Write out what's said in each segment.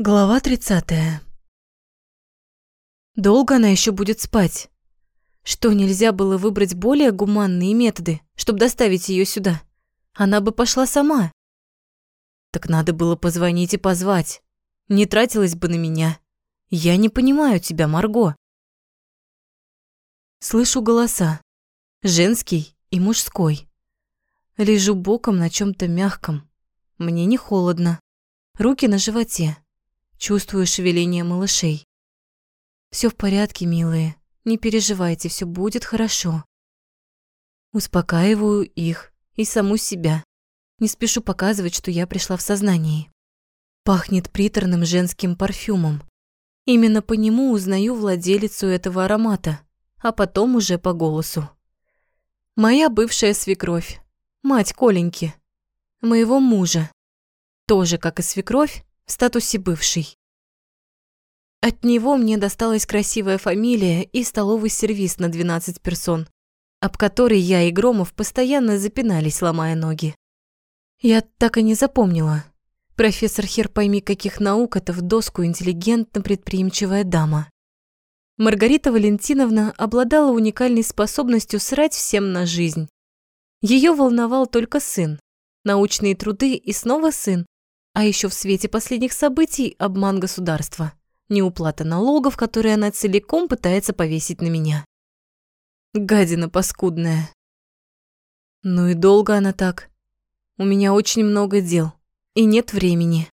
Глава 30. Долго она еще будет спать? Что, нельзя было выбрать более гуманные методы, чтобы доставить ее сюда? Она бы пошла сама. Так надо было позвонить и позвать. Не тратилась бы на меня. Я не понимаю тебя, Марго. Слышу голоса. Женский и мужской. Лежу боком на чем то мягком. Мне не холодно. Руки на животе. Чувствую шевеление малышей. Все в порядке, милые. Не переживайте, все будет хорошо. Успокаиваю их и саму себя. Не спешу показывать, что я пришла в сознание. Пахнет приторным женским парфюмом. Именно по нему узнаю владелицу этого аромата, а потом уже по голосу. Моя бывшая свекровь, мать Коленьки, моего мужа. Тоже, как и свекровь, в статусе бывший. От него мне досталась красивая фамилия и столовый сервис на 12 персон, об который я и Громов постоянно запинались, ломая ноги. Я так и не запомнила. Профессор хер пойми каких наук это в доску интеллигентно-предприимчивая дама. Маргарита Валентиновна обладала уникальной способностью срать всем на жизнь. Ее волновал только сын, научные труды и снова сын, а еще в свете последних событий обман государства, неуплата налогов, которые она целиком пытается повесить на меня. Гадина паскудная. Ну и долго она так. У меня очень много дел, и нет времени.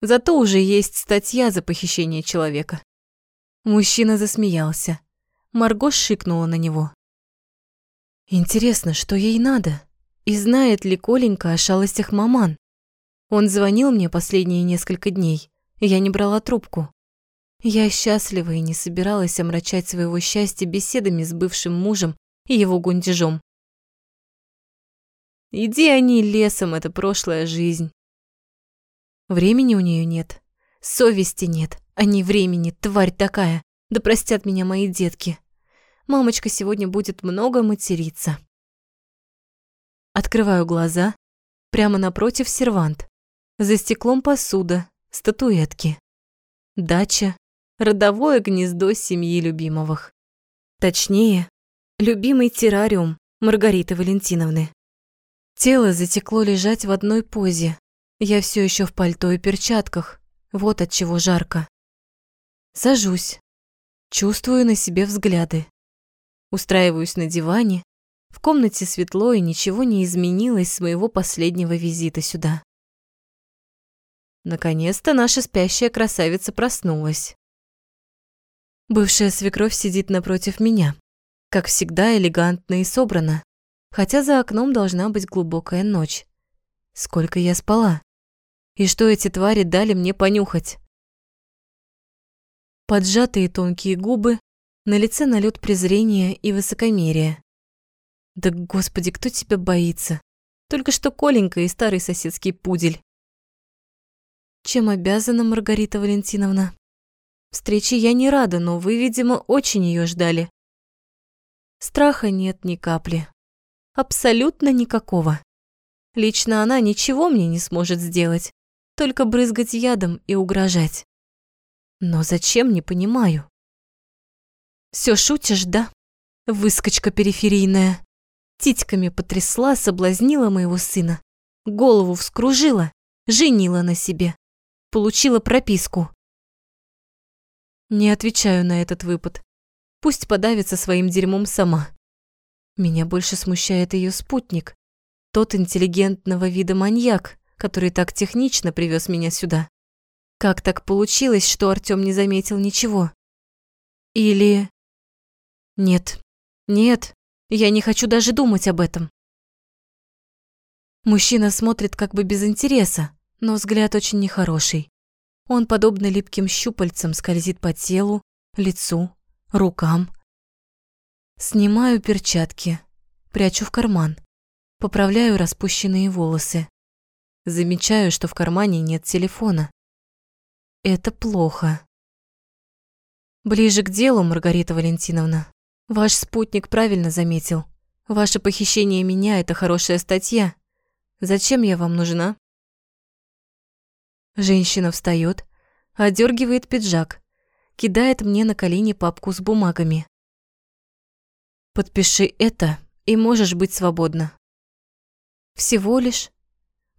Зато уже есть статья за похищение человека. Мужчина засмеялся. Марго шикнула на него. Интересно, что ей надо? И знает ли Коленька о шалостях маман? Он звонил мне последние несколько дней, и я не брала трубку. Я счастлива и не собиралась омрачать своего счастья беседами с бывшим мужем и его гундежом. Иди они лесом, это прошлая жизнь. Времени у нее нет, совести нет, а не времени, тварь такая. Да простят меня мои детки. Мамочка сегодня будет много материться. Открываю глаза. Прямо напротив сервант. За стеклом посуда, статуэтки. Дача, родовое гнездо семьи любимовых. Точнее, любимый террариум Маргариты Валентиновны. Тело затекло лежать в одной позе. Я все еще в пальто и перчатках. Вот от чего жарко. Сажусь. Чувствую на себе взгляды. Устраиваюсь на диване. В комнате светло и ничего не изменилось с моего последнего визита сюда. Наконец-то наша спящая красавица проснулась. Бывшая свекровь сидит напротив меня, как всегда элегантно и собрано, хотя за окном должна быть глубокая ночь. Сколько я спала? И что эти твари дали мне понюхать? Поджатые тонкие губы, на лице налет презрения и высокомерия. Да господи, кто тебя боится? Только что Коленька и старый соседский пудель. Чем обязана Маргарита Валентиновна? Встрече я не рада, но вы, видимо, очень ее ждали. Страха нет ни капли. Абсолютно никакого. Лично она ничего мне не сможет сделать, только брызгать ядом и угрожать. Но зачем, не понимаю. Все шутишь, да? Выскочка периферийная. Титьками потрясла, соблазнила моего сына. Голову вскружила, женила на себе получила прописку. Не отвечаю на этот выпад. Пусть подавится своим дерьмом сама. Меня больше смущает ее спутник, тот интеллигентного вида маньяк, который так технично привез меня сюда. Как так получилось, что Артём не заметил ничего? Или... Нет, нет, я не хочу даже думать об этом. Мужчина смотрит как бы без интереса, но взгляд очень нехороший. Он, подобно липким щупальцам, скользит по телу, лицу, рукам. Снимаю перчатки, прячу в карман, поправляю распущенные волосы. Замечаю, что в кармане нет телефона. Это плохо. Ближе к делу, Маргарита Валентиновна. Ваш спутник правильно заметил. Ваше похищение меня – это хорошая статья. Зачем я вам нужна? Женщина встает, одергивает пиджак, кидает мне на колени папку с бумагами. Подпиши это, и можешь быть свободна. Всего лишь.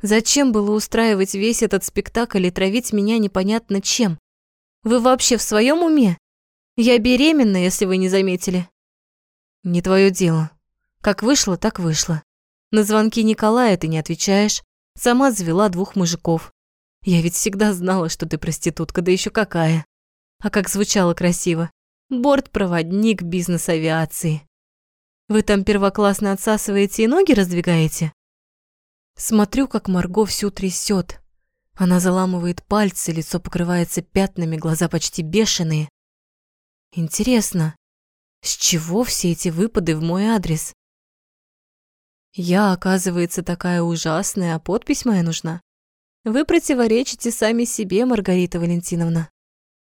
Зачем было устраивать весь этот спектакль и травить меня непонятно чем? Вы вообще в своем уме? Я беременна, если вы не заметили. Не твое дело. Как вышло, так вышло. На звонки Николая ты не отвечаешь. Сама завела двух мужиков. Я ведь всегда знала, что ты проститутка, да еще какая. А как звучало красиво. Бортпроводник бизнес-авиации. Вы там первоклассно отсасываете и ноги раздвигаете? Смотрю, как Марго всю трясет. Она заламывает пальцы, лицо покрывается пятнами, глаза почти бешеные. Интересно, с чего все эти выпады в мой адрес? Я, оказывается, такая ужасная, а подпись моя нужна. Вы противоречите сами себе, Маргарита Валентиновна.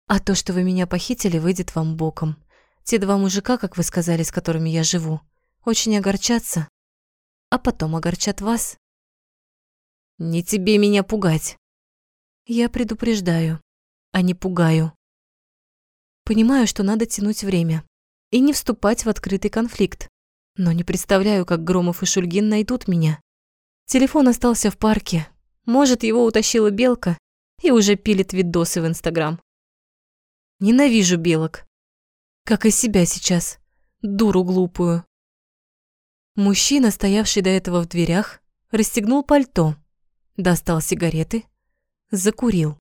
А то, что вы меня похитили, выйдет вам боком. Те два мужика, как вы сказали, с которыми я живу, очень огорчатся, а потом огорчат вас. Не тебе меня пугать. Я предупреждаю, а не пугаю. Понимаю, что надо тянуть время и не вступать в открытый конфликт, но не представляю, как Громов и Шульгин найдут меня. Телефон остался в парке. Может, его утащила белка и уже пилит видосы в Инстаграм. Ненавижу белок. Как и себя сейчас, дуру глупую. Мужчина, стоявший до этого в дверях, расстегнул пальто, достал сигареты, закурил.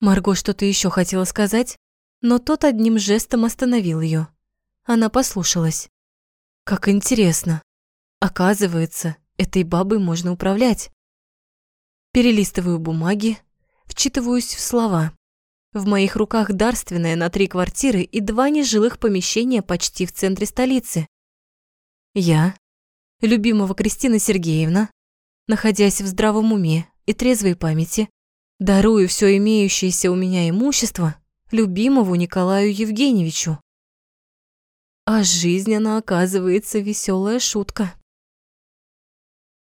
Марго что-то еще хотела сказать, но тот одним жестом остановил ее. Она послушалась. Как интересно. Оказывается, этой бабой можно управлять. Перелистываю бумаги, вчитываюсь в слова. В моих руках дарственная на три квартиры и два нежилых помещения почти в центре столицы. Я, любимого Кристина Сергеевна, находясь в здравом уме и трезвой памяти, дарую все имеющееся у меня имущество любимому Николаю Евгеньевичу. А жизнь, она оказывается веселая шутка.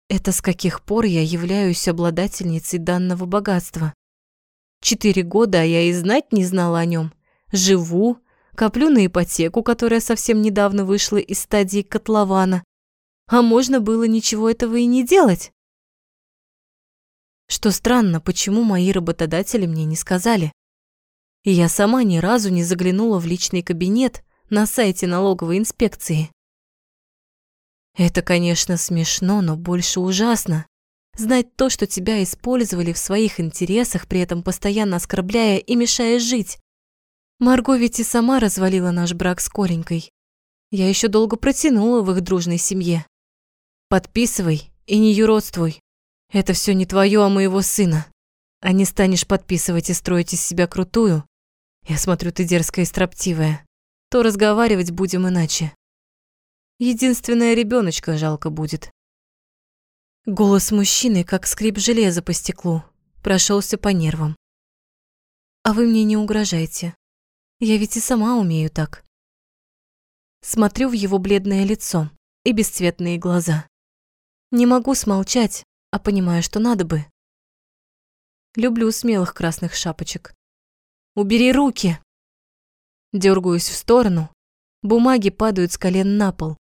Это с каких пор я являюсь обладательницей данного богатства? Четыре года, а я и знать не знала о нем. Живу, коплю на ипотеку, которая совсем недавно вышла из стадии котлована. А можно было ничего этого и не делать. Что странно, почему мои работодатели мне не сказали. И я сама ни разу не заглянула в личный кабинет на сайте налоговой инспекции. Это, конечно, смешно, но больше ужасно. Знать то, что тебя использовали в своих интересах, при этом постоянно оскорбляя и мешая жить. Марго ведь и сама развалила наш брак с Коленькой. Я еще долго протянула в их дружной семье. Подписывай и не юродствуй. Это все не твое, а моего сына. А не станешь подписывать и строить из себя крутую. Я смотрю, ты дерзкая и строптивая. То разговаривать будем иначе. Единственная ребеночка жалко будет. Голос мужчины, как скрип железа по стеклу, прошелся по нервам. А вы мне не угрожайте. Я ведь и сама умею так. Смотрю в его бледное лицо и бесцветные глаза. Не могу смолчать, а понимаю, что надо бы. Люблю смелых красных шапочек. Убери руки! Дергаюсь в сторону, бумаги падают с колен на пол.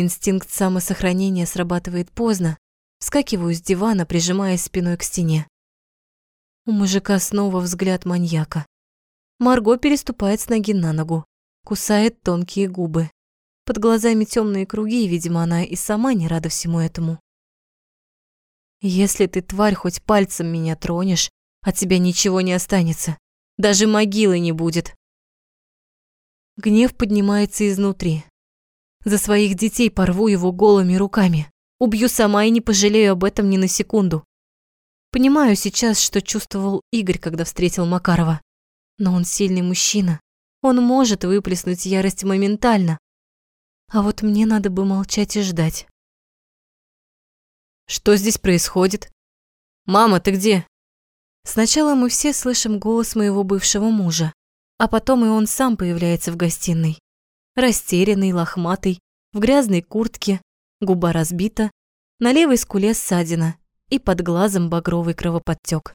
Инстинкт самосохранения срабатывает поздно, Вскакиваю с дивана, прижимаясь спиной к стене. У мужика снова взгляд маньяка. Марго переступает с ноги на ногу, кусает тонкие губы. Под глазами темные круги, видимо, она и сама не рада всему этому. Если ты, тварь, хоть пальцем меня тронешь, от тебя ничего не останется. Даже могилы не будет. Гнев поднимается изнутри. За своих детей порву его голыми руками. Убью сама и не пожалею об этом ни на секунду. Понимаю сейчас, что чувствовал Игорь, когда встретил Макарова. Но он сильный мужчина. Он может выплеснуть ярость моментально. А вот мне надо бы молчать и ждать. Что здесь происходит? Мама, ты где? Сначала мы все слышим голос моего бывшего мужа, а потом и он сам появляется в гостиной. Растерянный, лохматый, в грязной куртке, губа разбита, на левой скуле ссадина и под глазом багровый кровоподтек.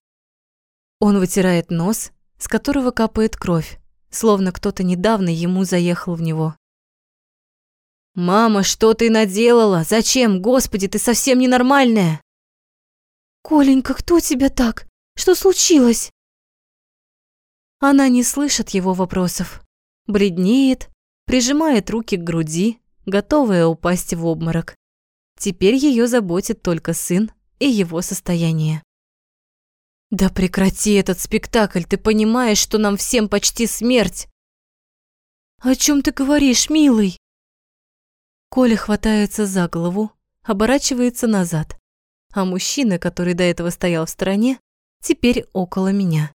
Он вытирает нос, с которого капает кровь, словно кто-то недавно ему заехал в него. «Мама, что ты наделала? Зачем? Господи, ты совсем ненормальная!» «Коленька, кто тебя так? Что случилось?» Она не слышит его вопросов, бледнеет, прижимает руки к груди, готовая упасть в обморок. Теперь ее заботит только сын и его состояние. «Да прекрати этот спектакль, ты понимаешь, что нам всем почти смерть!» «О чем ты говоришь, милый?» Коля хватается за голову, оборачивается назад, а мужчина, который до этого стоял в стороне, теперь около меня.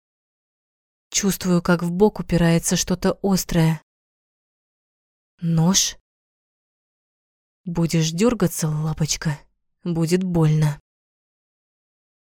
Чувствую, как в бок упирается что-то острое. Нож? Будешь дергаться, лапочка, будет больно.